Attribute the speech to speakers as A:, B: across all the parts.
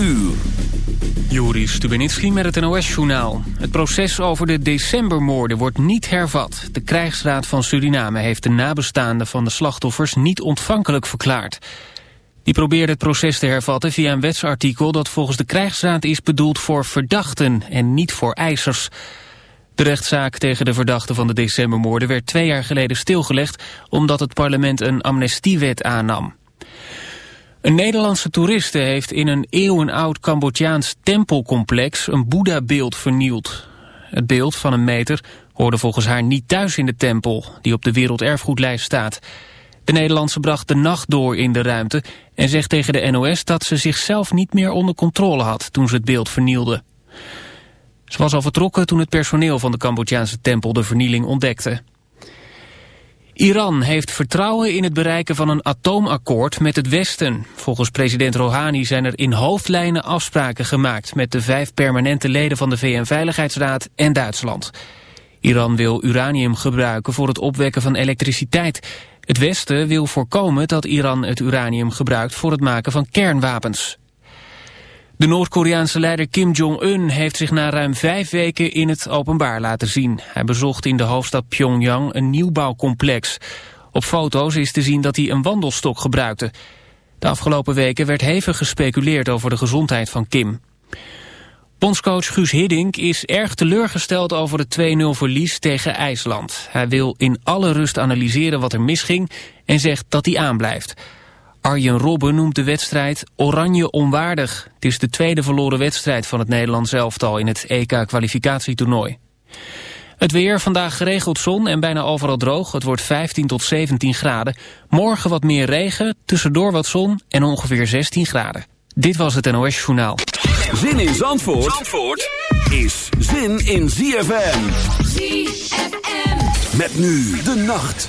A: uur.
B: Joris Stubenitski met het NOS-journaal. Het proces over de decembermoorden wordt niet hervat. De krijgsraad van Suriname heeft de nabestaanden van de slachtoffers niet ontvankelijk verklaard. Die probeerde het proces te hervatten via een wetsartikel dat volgens de krijgsraad is bedoeld voor verdachten en niet voor eisers. De rechtszaak tegen de verdachten van de decembermoorden werd twee jaar geleden stilgelegd omdat het parlement een amnestiewet aannam. Een Nederlandse toeriste heeft in een eeuwenoud Cambodjaans tempelcomplex een Boeddha-beeld vernield. Het beeld van een meter hoorde volgens haar niet thuis in de tempel, die op de werelderfgoedlijst staat. De Nederlandse bracht de nacht door in de ruimte en zegt tegen de NOS dat ze zichzelf niet meer onder controle had toen ze het beeld vernielde. Ze was al vertrokken toen het personeel van de Cambodjaanse tempel de vernieling ontdekte. Iran heeft vertrouwen in het bereiken van een atoomakkoord met het Westen. Volgens president Rouhani zijn er in hoofdlijnen afspraken gemaakt... met de vijf permanente leden van de VN-veiligheidsraad en Duitsland. Iran wil uranium gebruiken voor het opwekken van elektriciteit. Het Westen wil voorkomen dat Iran het uranium gebruikt... voor het maken van kernwapens. De Noord-Koreaanse leider Kim Jong-un heeft zich na ruim vijf weken in het openbaar laten zien. Hij bezocht in de hoofdstad Pyongyang een nieuwbouwcomplex. Op foto's is te zien dat hij een wandelstok gebruikte. De afgelopen weken werd hevig gespeculeerd over de gezondheid van Kim. Bondscoach Guus Hiddink is erg teleurgesteld over het 2-0 verlies tegen IJsland. Hij wil in alle rust analyseren wat er misging en zegt dat hij aanblijft. Arjen Robben noemt de wedstrijd oranje onwaardig. Het is de tweede verloren wedstrijd van het Nederlands elftal in het EK-kwalificatietoernooi. Het weer, vandaag geregeld zon en bijna overal droog. Het wordt 15 tot 17 graden. Morgen wat meer regen, tussendoor wat zon en ongeveer 16 graden. Dit was het NOS Journaal.
A: Zin in Zandvoort, Zandvoort is zin in ZFM. ZFM. Met nu de nacht.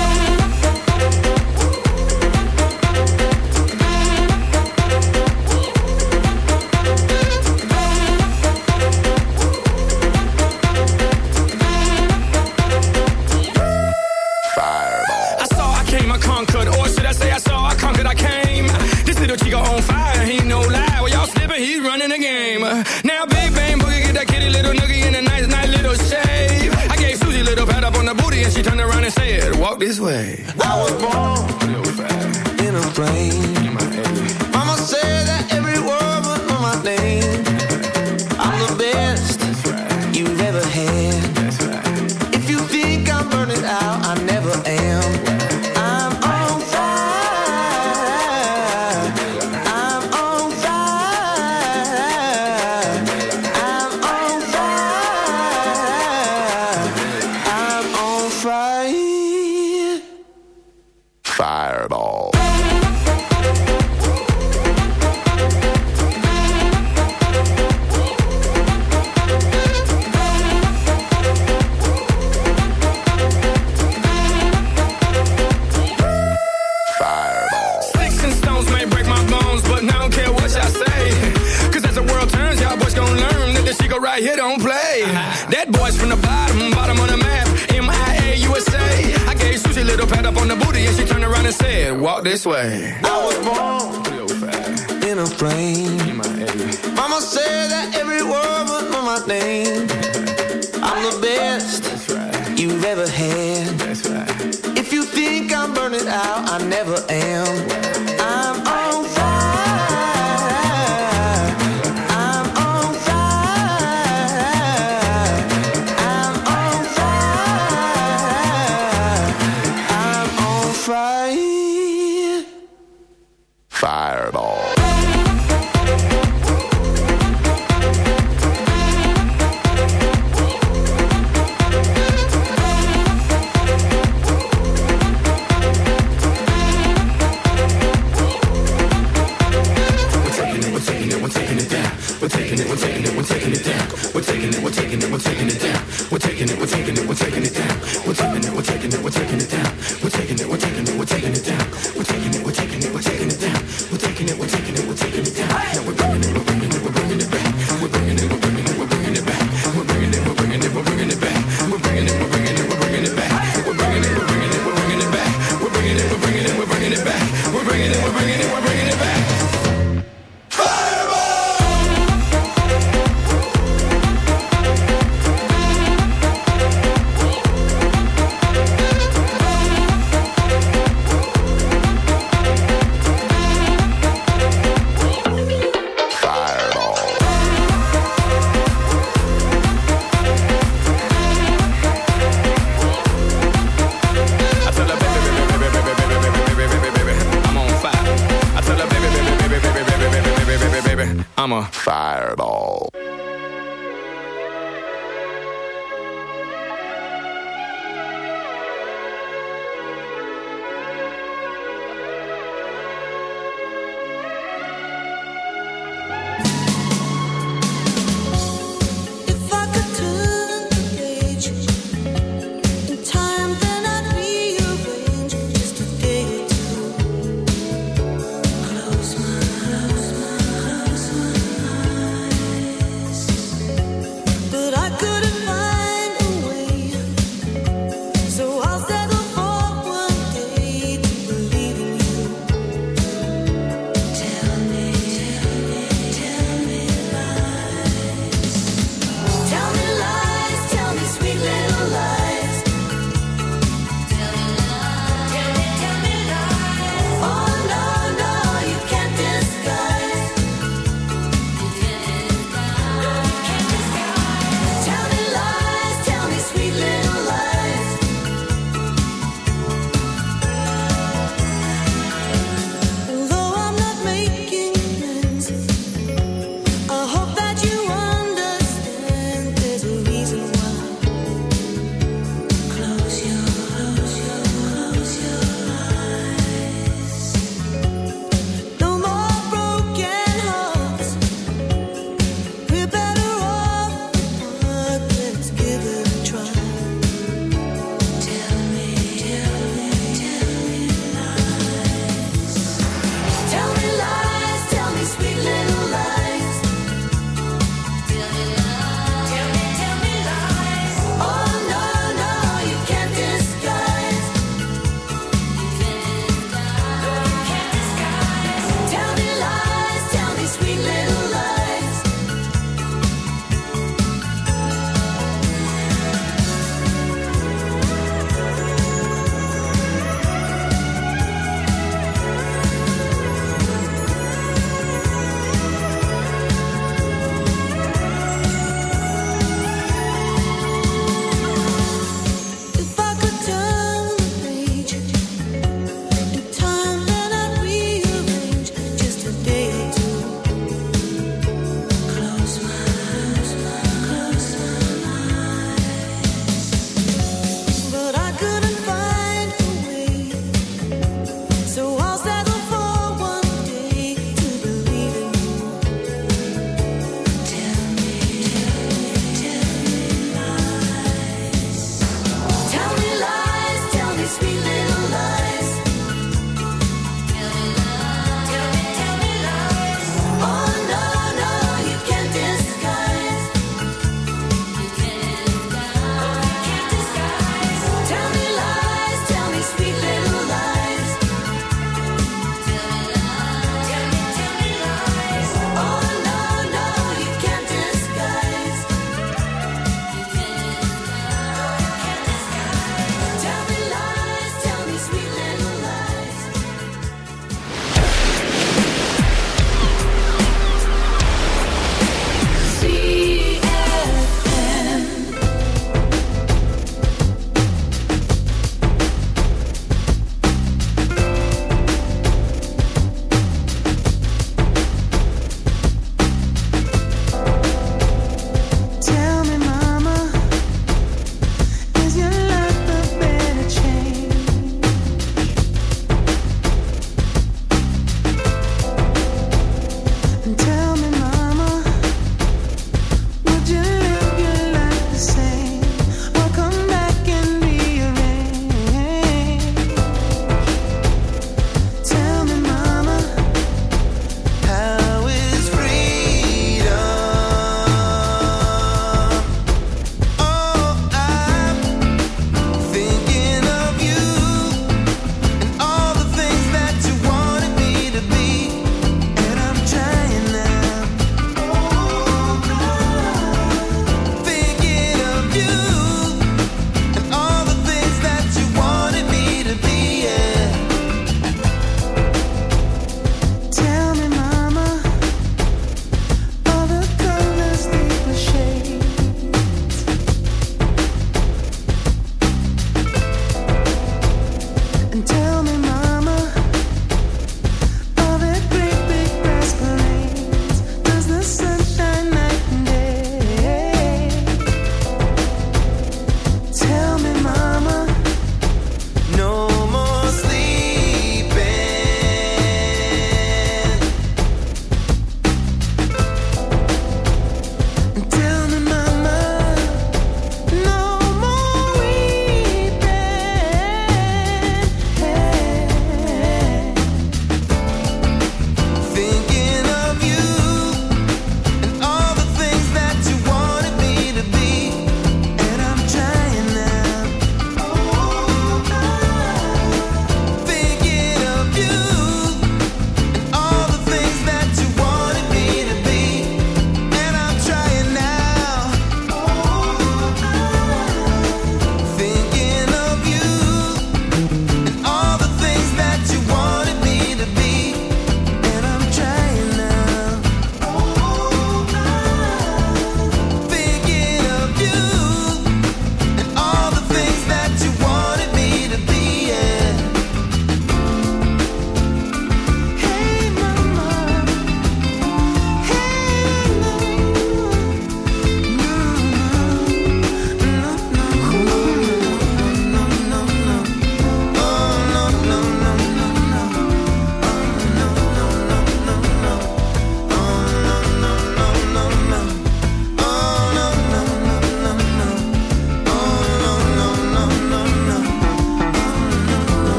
C: flipping it, we're taking it, we're taking it
A: down.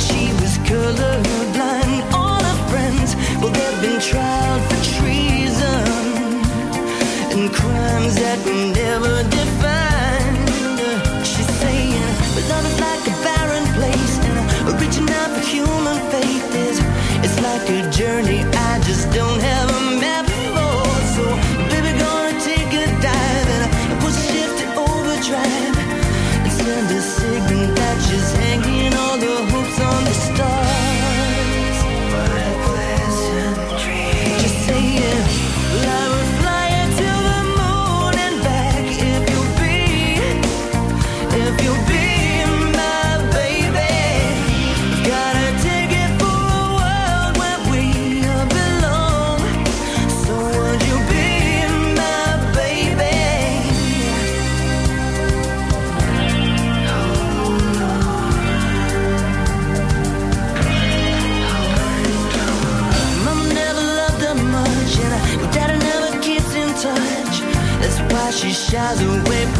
D: She shadow wave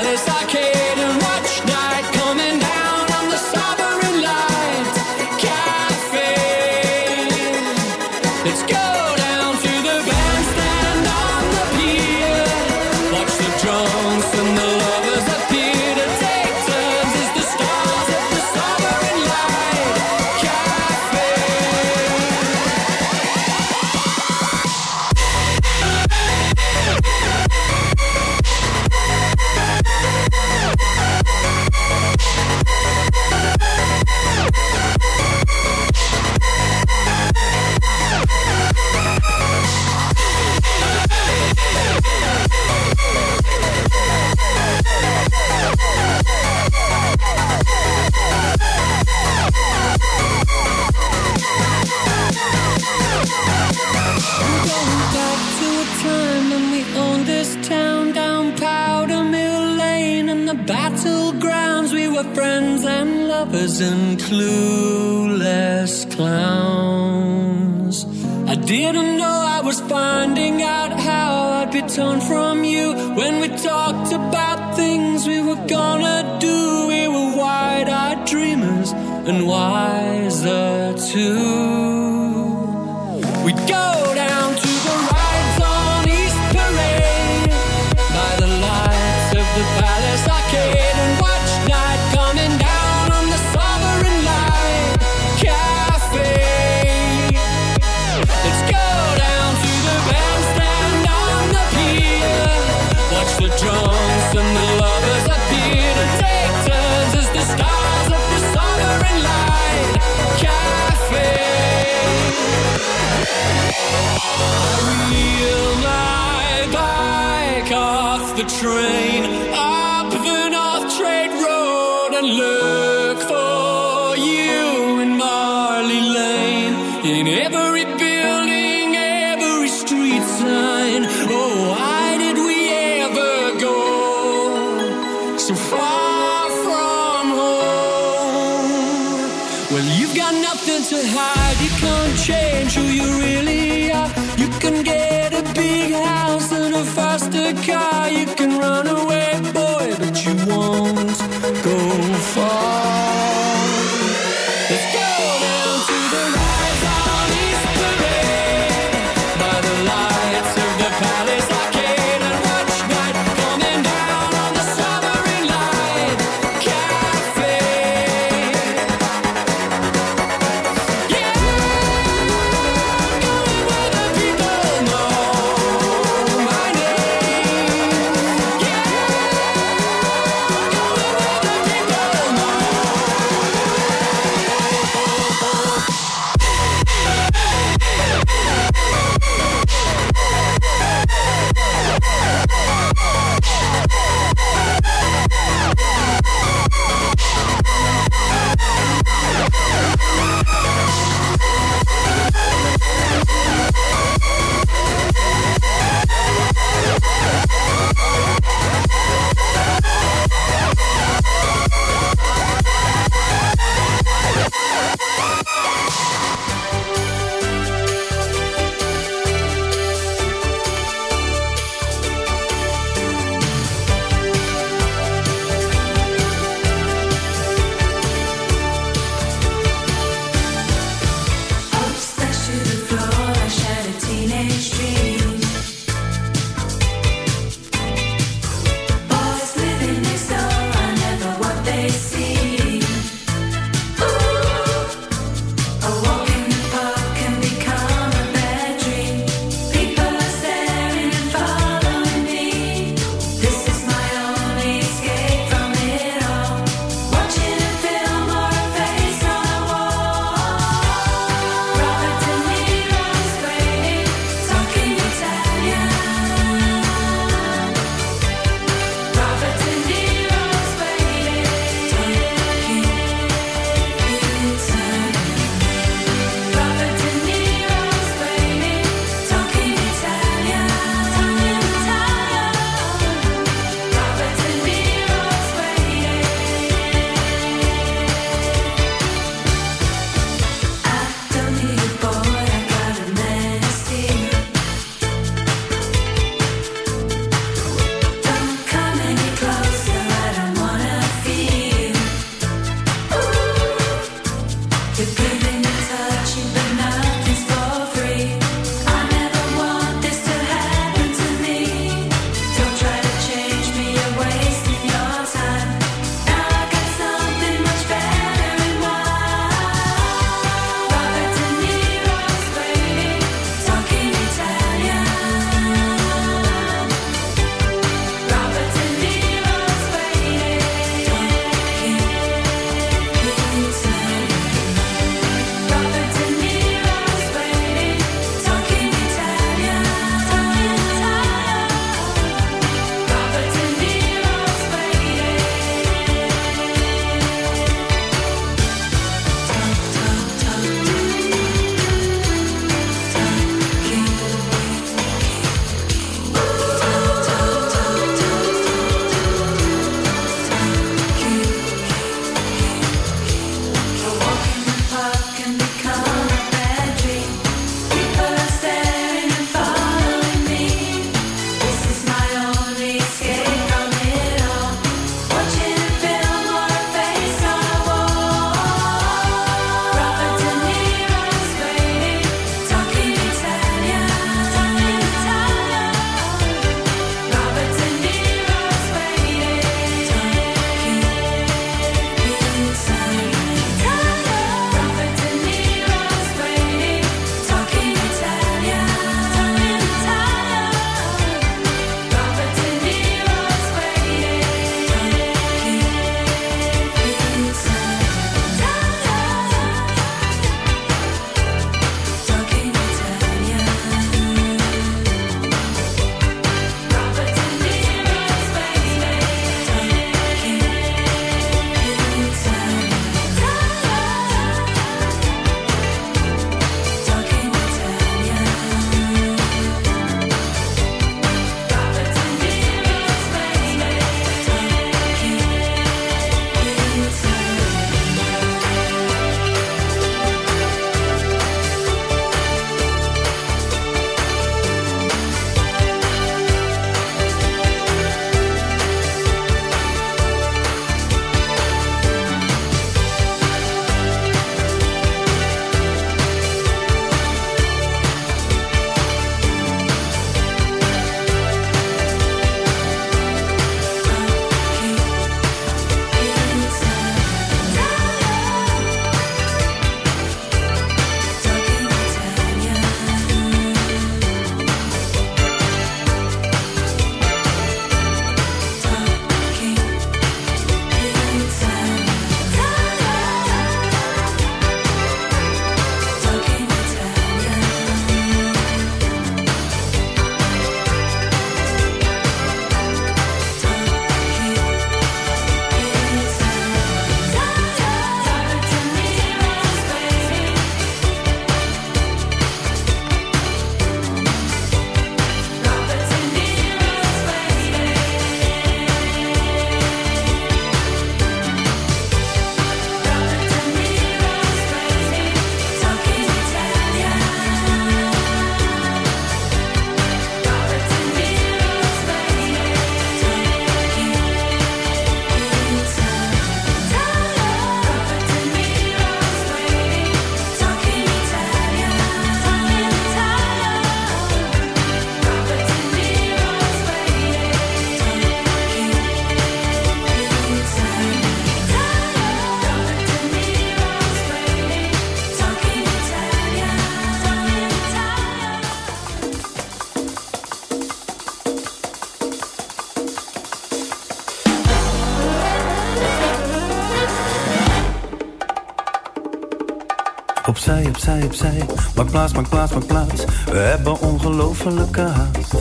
E: Opzij, opzij. Maak plaats, maak plaats, maak plaats. We hebben ongelofelijke haast.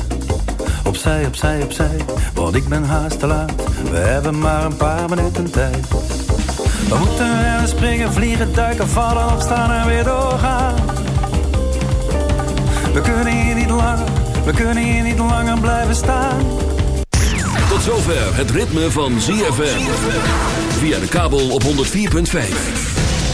E: Opzij, opzij, opzij. Want ik ben haast te laat. We hebben maar een paar minuten tijd. We moeten rennen, springen, vliegen, duiken, vallen, opstaan en weer doorgaan. We kunnen hier niet langer, we kunnen hier niet langer blijven staan.
A: Tot zover het ritme van ZFM. Via de kabel op 104.5.